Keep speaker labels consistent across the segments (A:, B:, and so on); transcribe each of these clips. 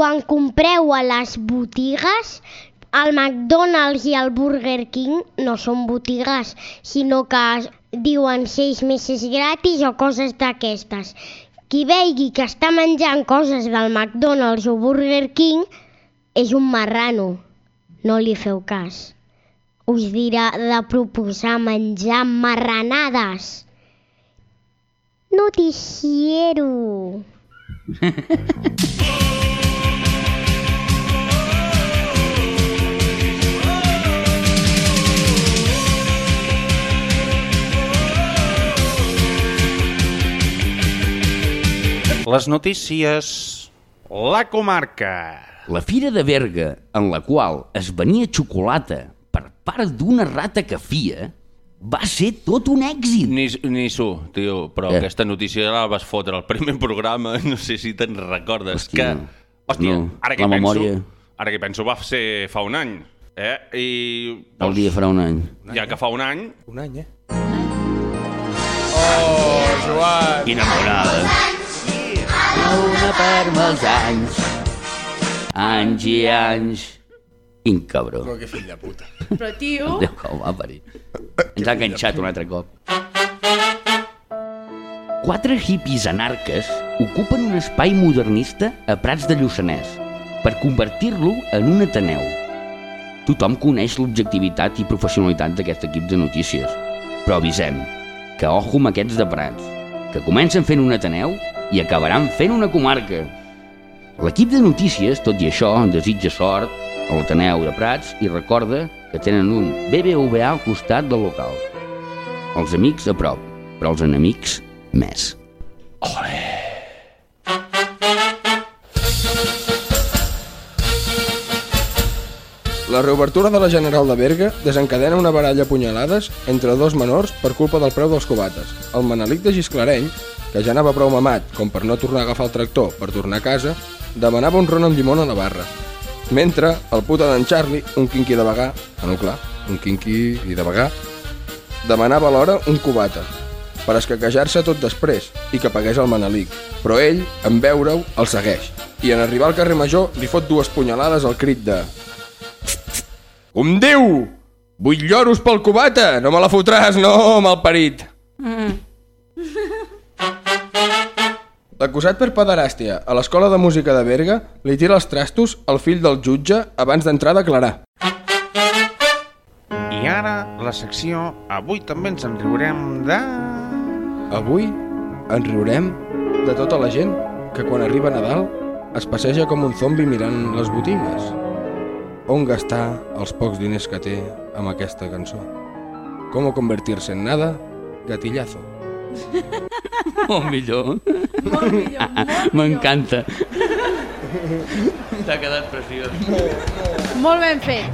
A: quan compreu a les botigues, el McDonald's i el Burger King no són botigues, sinó que diuen seis meses gratis o coses d'aquestes. Qui vegi que està menjant coses del McDonald's o Burger King és un marrano. No li feu cas. Us dirà de proposar menjar marranades. Noticiero.
B: Les notícies... La comarca.
C: La fira de Berga, en la qual es venia xocolata per part d'una rata que fia, va ser tot un èxit.
B: Ni, ni su, tio, però
C: Eh.
B: aquesta notícia la vas fotre al primer programa, no sé si te'n recordes.
C: Hòstia,
B: que, hòstia,
C: no,
B: ara que
C: la
B: penso,
C: memòria.
B: ara que penso va ser fa un any, eh? I
C: El dia farà un any.
B: ja que fa un any,
D: Un any, eh? Oh, Joan!
C: Quina morada. Una per molts anys. Anys i anys. Quin cabró.
D: Però que fill de puta.
E: Però, tio...
C: Déu que el va parir. Ens ha enganxat un altre cop. Quatre hippies anarques ocupen un espai modernista a Prats de Lluçanès per convertir-lo en un ateneu. Tothom coneix l'objectivitat i professionalitat d'aquest equip de notícies, però avisem que ojo amb aquests de Prats, que comencen fent un ateneu i acabaran fent una comarca. L'equip de notícies, tot i això, desitja sort a l'Ateneu de Prats i recorda que tenen un BBVA al costat del local. Els amics a prop, però els enemics més.
D: La reobertura de la General de Berga desencadena una baralla punyalades entre dos menors per culpa del preu dels cubates. El Manelic de Gisclareny, que ja anava prou mamat com per no tornar a agafar el tractor per tornar a casa, demanava un ron amb llimona a la barra. Mentre el puta d'en Charlie, un quinqui de vegà, ah no clar, un quinqui i de vegà, demanava alhora un cubata, per escaquejar-se tot després i que pagués el Manelic. Però ell, en veure-ho, el segueix. I en arribar al carrer Major li fot dues punyalades al crit de com Déu! Vull lloros pel cubata! No me la fotràs, no, malparit! L'acusat per pederàstia a l'Escola de Música de Berga li tira els trastos al fill del jutge abans d'entrar a declarar.
B: I ara, la secció Avui també ens en riurem de...
D: Avui ens riurem de tota la gent que quan arriba Nadal es passeja com un zombi mirant les botigues. On gastar els pocs diners que té amb aquesta cançó? Com convertir-se en nada? Gatillazo.
C: Molt millor.
E: Molt millor.
C: M'encanta. T'ha quedat preciós.
E: Molt ben fet.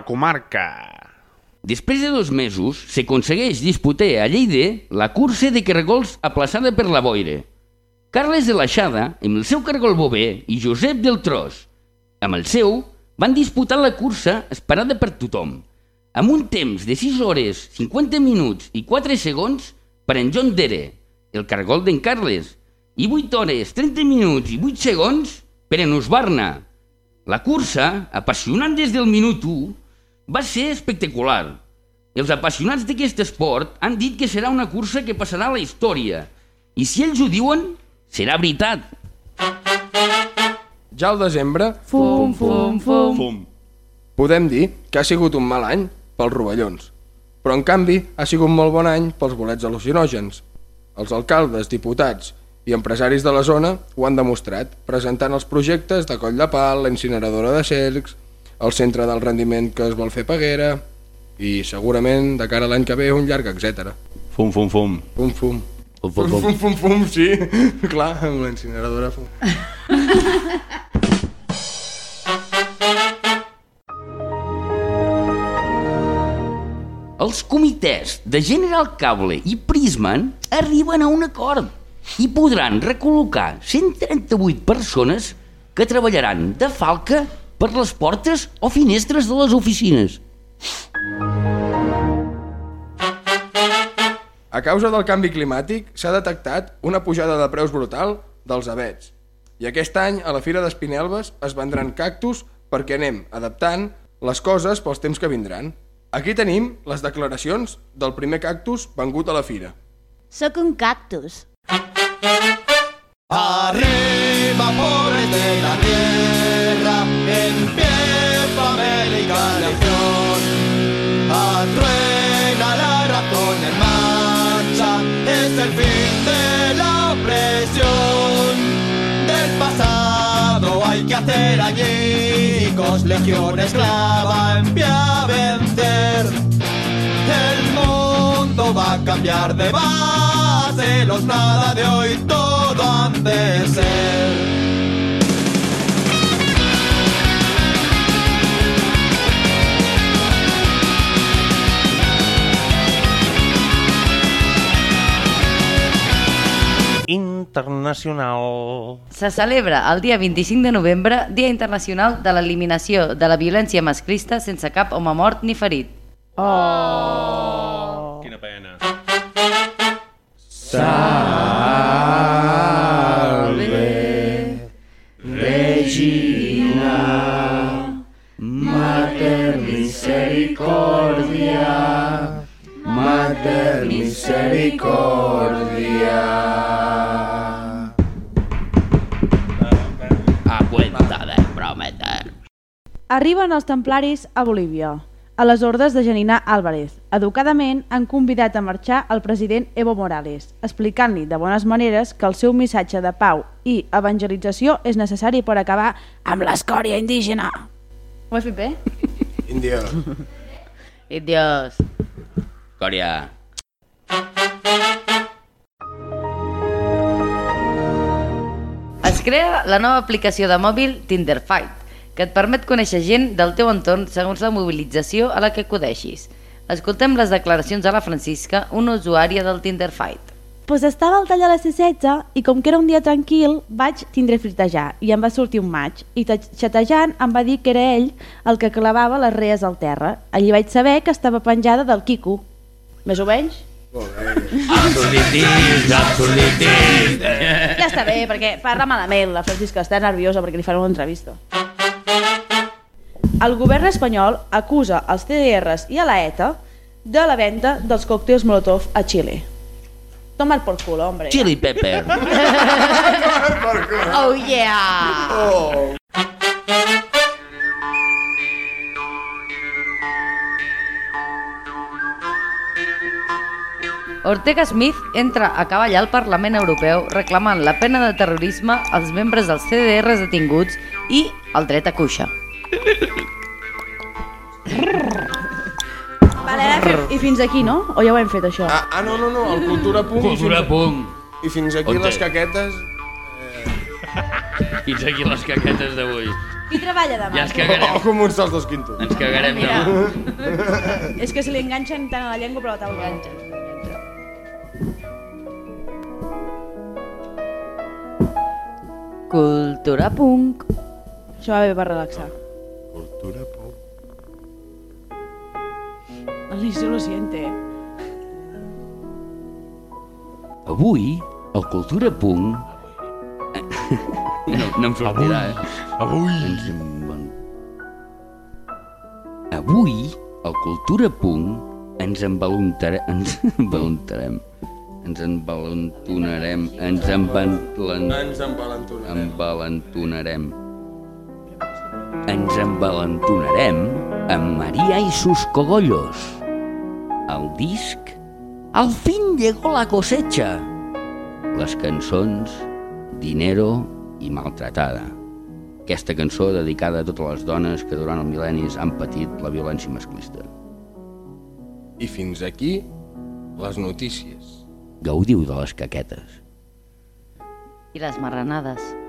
F: La comarca.
C: Després de dos mesos, s'aconsegueix disputar a Lleida la cursa de cargols aplaçada per la boira. Carles de l'Aixada, amb el seu cargol bové, i Josep del Tros, amb el seu, van disputar la cursa esperada per tothom, amb un temps de 6 hores, 50 minuts i 4 segons per en John Dere, el cargol d'en Carles, i 8 hores, 30 minuts i 8 segons per en Osbarna. La cursa, apassionant des del minut 1, va ser espectacular. Els apassionats d'aquest esport han dit que serà una cursa que passarà a la història. I si ells ho diuen, serà veritat.
D: Ja al desembre
E: Fum, fum, fum.
B: Fum.
D: podem dir que ha sigut un mal any pels rovellons. Però en canvi ha sigut molt bon any pels bolets al·lucinògens. Els alcaldes, diputats i empresaris de la zona ho han demostrat, presentant els projectes de Coll de Pal, la incineradora de cercs, el centre del rendiment que es vol fer Peguera i segurament de cara a l'any que ve un llarg, etc.
B: Fum, fum, fum.
D: Fum, fum.
C: Fum,
D: Fum, fum, fum, fum, sí. Clar, amb la incineradora fum.
C: Els comitès de General Cable i Prisman arriben a un acord i podran recol·locar 138 persones que treballaran de falca per les portes o finestres de les oficines.
D: A causa del canvi climàtic s'ha detectat una pujada de preus brutal dels abets. I aquest any a la Fira d'Espinelves es vendran cactus perquè anem adaptant les coses pels temps que vindran. Aquí tenim les declaracions del primer cactus vengut a la fira.
G: Sóc un cactus.
H: Arriba, añicos, legión esclava en pie a vencer. El mundo va a cambiar de base, los nada de hoy todo han de ser.
F: Internacional.
E: Se celebra el dia 25 de novembre, Dia Internacional de l'Eliminació de la Violència Masclista sense cap home mort ni ferit.
B: Quina pena.
C: A
I: Arriben els templaris a Bolívia, a les ordres de Janina Álvarez. Educadament han convidat a marxar el president Evo Morales, explicant-li de bones maneres que el seu missatge de pau i evangelització és necessari per acabar amb l'escòria indígena. Ho he fet bé?
D: Índia.
E: Indios.
C: Còria.
E: Es crea la nova aplicació de mòbil Tinder Fight, que et permet conèixer gent del teu entorn segons la mobilització a la que acudeixis. Escoltem les declaracions de la Francisca, una usuària del Tinder Fight.
I: Pues estava al tall a la C16 i com que era un dia tranquil vaig tindre fritejar i em va sortir un maig i xatejant em va dir que era ell el que clavava les rees al terra. Allí vaig saber que estava penjada del Quico. Més o menys?
C: Absurditis, absurditis.
I: Ja està bé, perquè parla malament la Francisca, està nerviosa perquè li fan una entrevista. El govern espanyol acusa els CDRs i a la ETA de la venda dels còctels Molotov a Xile. Toma't por culo, hombre.
C: Chili pepper.
E: Oh yeah! Ortega Smith entra a cavall al Parlament Europeu reclamant la pena de terrorisme als membres dels CDRs detinguts i el dret a cuixa.
I: Vale, ara fi- I fins aquí, no? O ja ho hem fet, això?
D: Ah, ah no, no, no, el Cultura Punt. i
C: Cultura
D: fins-
C: punt.
D: I fins aquí
C: On
D: les caquetes.
C: Fins aquí les caquetes d'avui.
I: Qui treballa demà?
C: Ja ens cagarem.
D: Oh, com uns salts dos quintos.
C: Ens cagarem
I: Mira.
C: demà.
I: És que se li enganxen tant a la llengua per la taula.
E: Cultura punk.
I: Això va bé per relaxar.
D: Cultura pop.
I: El Lisi lo siente, eh?
C: Avui, el Cultura Punk... No, no em sortirà, eh?
D: Avui.
C: Ens en... Avui, al Cultura Punk, ens envoluntarem... Ens envoluntarem. Ens envalentonarem. Ens envalentonarem.
D: Ens envalentonarem.
C: Ens envalentonarem amb Maria i sus cogollos. El disc Al fin llegó la cosecha. Les cançons Dinero i Maltratada. Aquesta cançó dedicada a totes les dones que durant els mil·lennis han patit la violència masclista.
D: I fins aquí les notícies.
C: Gaudiu de les caquetes.
E: I les marranades.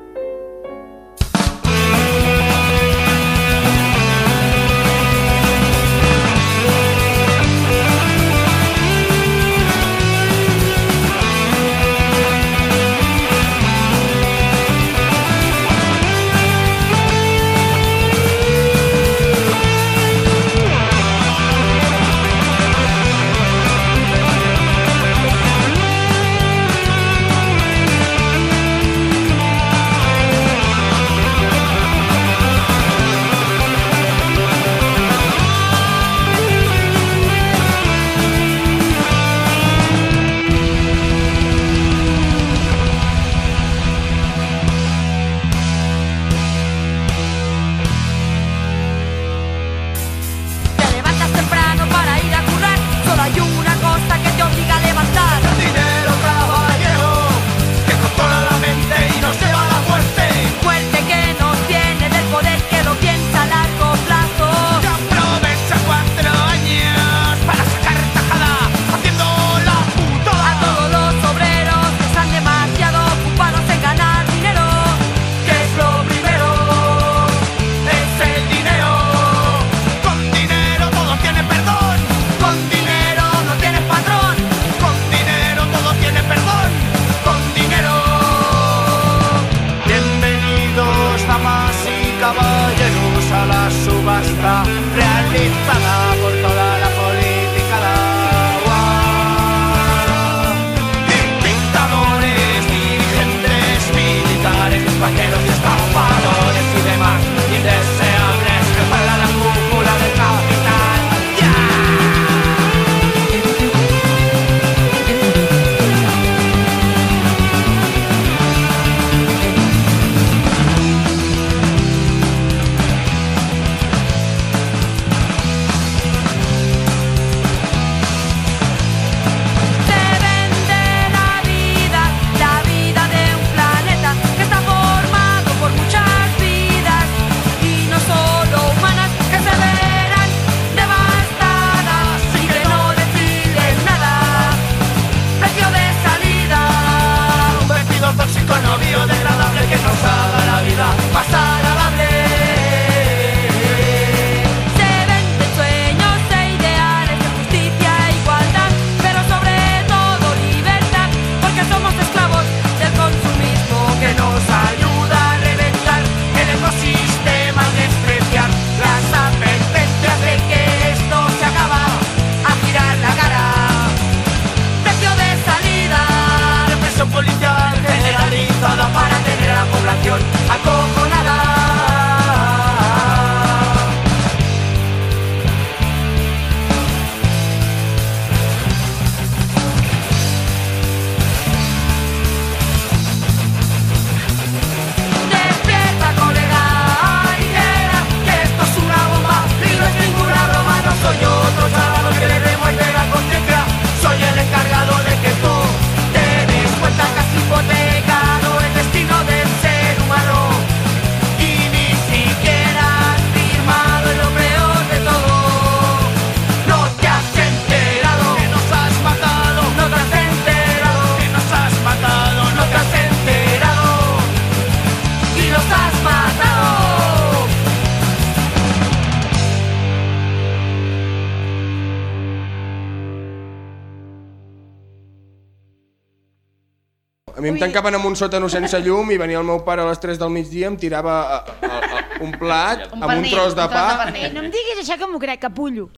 D: Mi em tancaven en un sòtano sense llum i venia el meu pare a les 3 del migdia, em tirava a, a, a, un plat
E: Un
D: amb un
E: pernil,
D: tros de
E: un tros
D: pa.
E: de
G: no em diguis això que m'ho crec, capullo.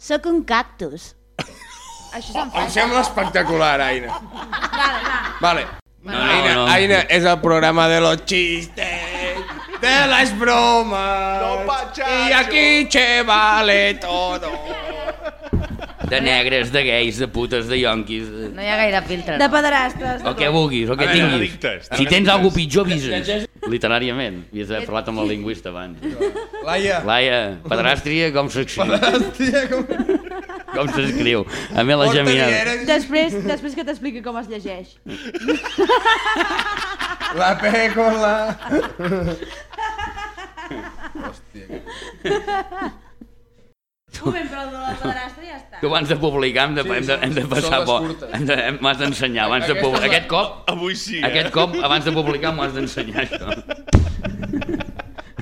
G: Sóc un cactus.
I: Això se'n
D: Em sembla espectacular, Aina.
I: Vale, va.
D: Vale.
J: No, no,
D: Aina,
J: no.
D: Aina és el programa de los chistes, de las bromas.
H: No, pachacho.
D: y aquí che vale todo.
J: De negres, de gais, de putes, de yonquis... De...
E: No hi ha gaire filtre.
I: De pederastes.
J: O què vulguis, o què tinguis.
B: addictes,
J: Si tens alguna pitjor, avises. Literàriament. Havies d'haver parlat amb el lingüista abans.
D: Laia.
J: Laia, pederàstria, com s'escriu?
D: Hòstia, com...
J: Com s'escriu? A mi la Gemina...
I: Després, després que t'expliqui com es llegeix.
D: La P con la... Hòstia.
I: Moment, però el de la pederastra ja està.
J: Tu abans de publicar hem de,
D: Sí,
J: hem de, hem de passar
D: les
J: por. Hem de, m'has d'ensenyar abans de publicar. Aquest cop,
B: Avui sí, eh?
J: aquest cop, abans de publicar, m'ho has d'ensenyar, això.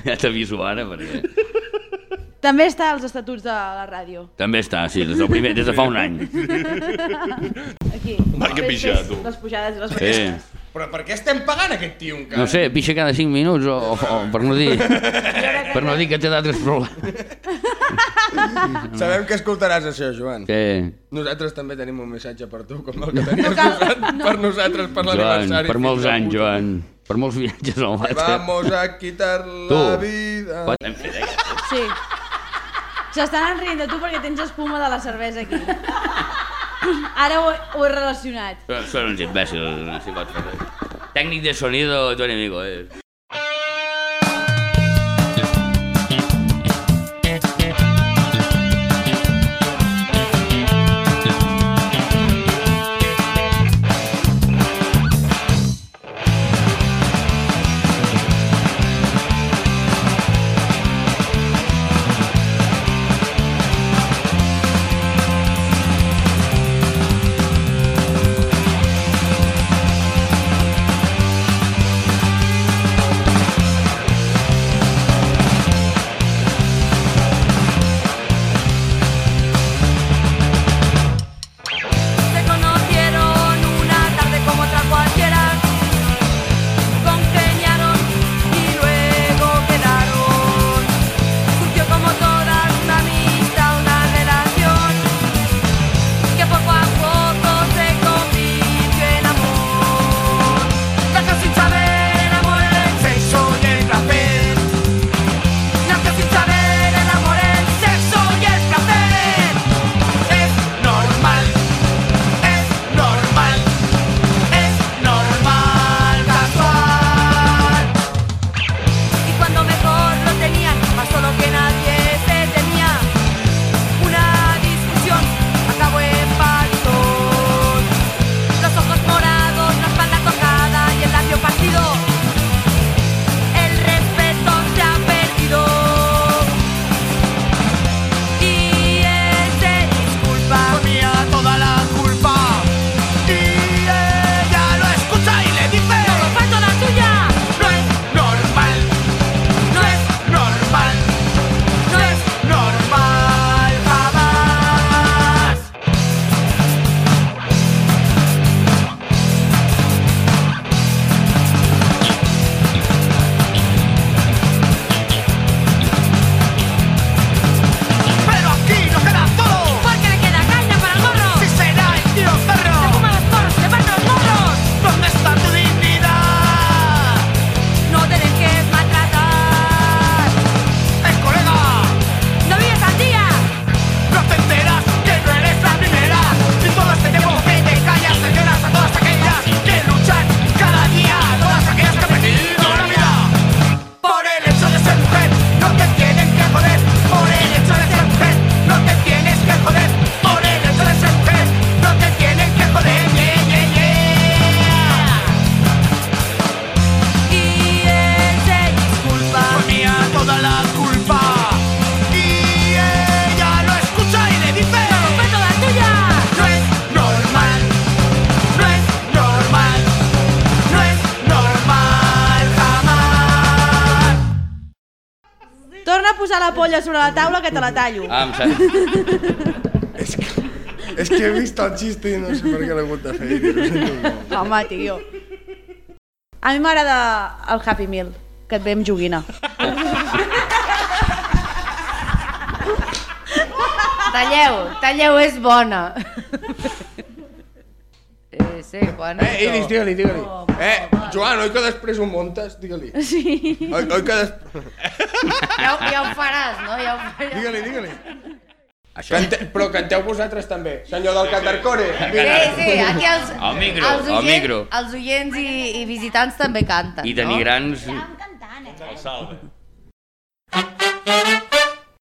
J: Ja t'aviso ara, perquè...
I: També està als estatuts de la ràdio.
J: També està, sí, des, del primer, des de fa un any.
I: Aquí.
B: Marca pixar, tu.
I: Les pujades i les
J: Sí.
D: Però per què estem pagant aquest tio encara?
J: No sé, pixa cada 5 minuts o, o, o per no dir... Per no dir que té d'altres problemes.
D: Sabem que escoltaràs això, Joan.
J: Que...
D: Nosaltres també tenim un missatge per tu, com el que tenies posat per nosaltres per l'aniversari.
J: per molts anys,
D: puta.
J: Joan. Per molts viatges al vàter.
D: Vamos a quitar
J: Tu.
D: la vida.
J: Aquest.
I: Sí. S'estan rient de tu perquè tens espuma de la cervesa aquí. Ara ho, ho he relacionat.
J: Són, uns imbècils, no s'hi pot fer. Tècnic de sonido, tu enemigo, eh?
I: Torna a posar la polla sobre la taula que te la tallo.
J: Ah, em sap...
D: És que he vist el xiste i no sé per què l'he hagut de fer. tio.
I: Home, tio. A mi m'agrada el Happy Meal, que et ve amb joguina.
E: Talleu, talleu, és bona. Eh, sí, Juanito.
D: Eh, Iris, digue-li, digue-li. Eh, Joan, oi que després ho montes? Digue-li.
I: Sí.
D: Oi, oi que després...
E: Ja, ja ho faràs, no? Ja ho faràs.
D: Digue-li, digue-li.
C: Això,
D: Cante... Però canteu vosaltres també. Senyor del Catarcore.
E: Sí, sí, aquí els,
C: Al micro,
E: els,
C: al
E: oients,
C: micro.
E: els oients i, i visitants també canten,
C: I denigrants...
B: El salve.